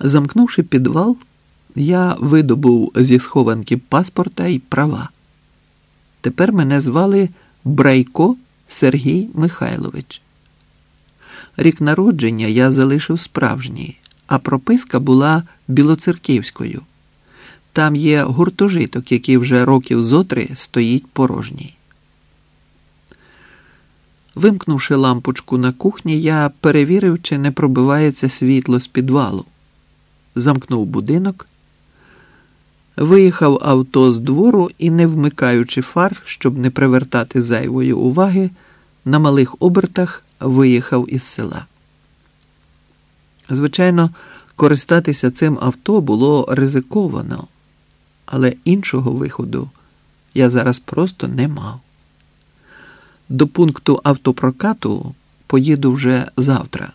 Замкнувши підвал, я видобув зі схованки паспорта і права. Тепер мене звали Брайко Сергій Михайлович. Рік народження я залишив справжній, а прописка була білоцерківською. Там є гуртожиток, який вже років зотри стоїть порожній. Вимкнувши лампочку на кухні, я перевірив, чи не пробивається світло з підвалу. Замкнув будинок, виїхав авто з двору і, не вмикаючи фар, щоб не привертати зайвої уваги, на малих обертах виїхав із села. Звичайно, користатися цим авто було ризиковано, але іншого виходу я зараз просто не мав. До пункту автопрокату поїду вже завтра.